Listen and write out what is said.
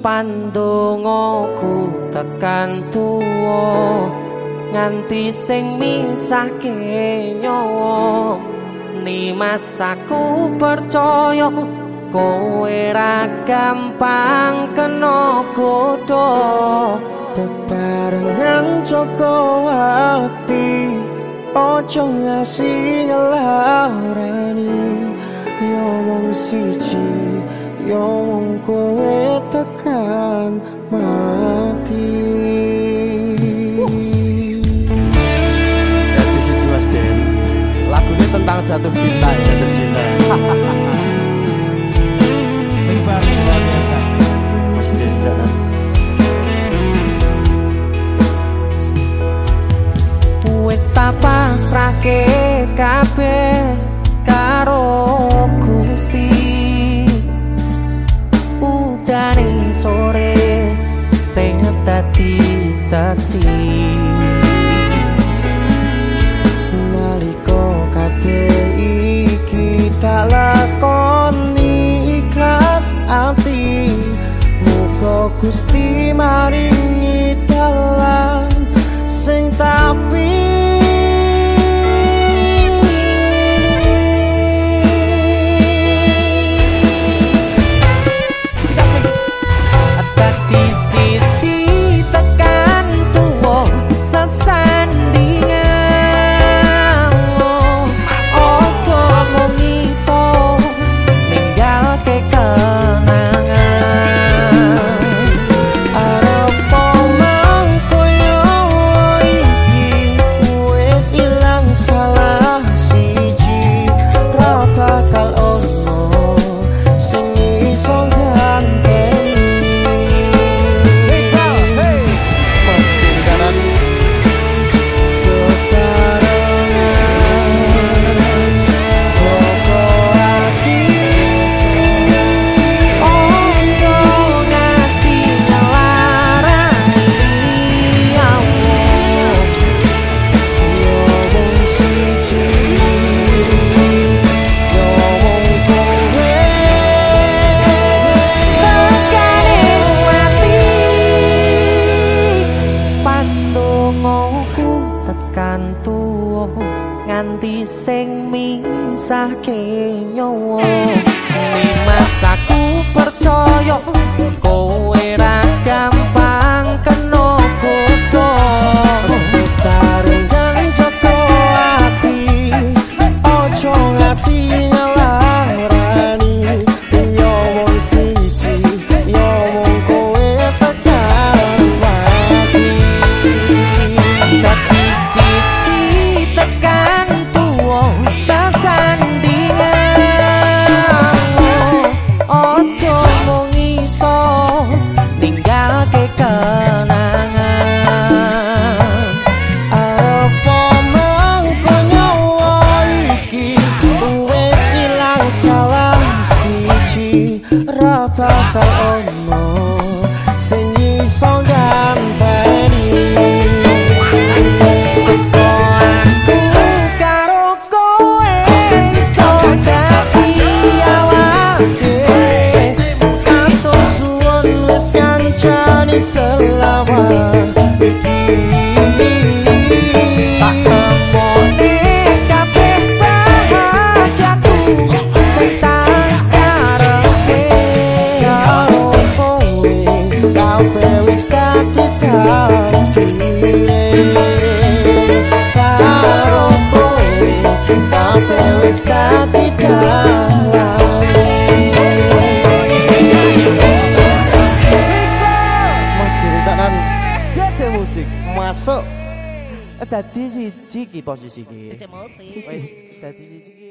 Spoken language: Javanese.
Pandongoku tekan tuwa nganti sing misahke nyawa. Nimas aku percaya kowe ra gampang kena godha. Bebarengan joko ati ojo ngasi larani ngomong siji yo kowe tekan mati. Jadi sisi Mas Den. Lagunya tentang jatuh cinta ya. Jatuh cinta. Hebat luar biasa Wes tak pasrahke. succeed. ganti sing misah ke nyowo Ini masaku percaya. 他在噩梦 Dadi siji iki posisi iki. Wis dadi siji.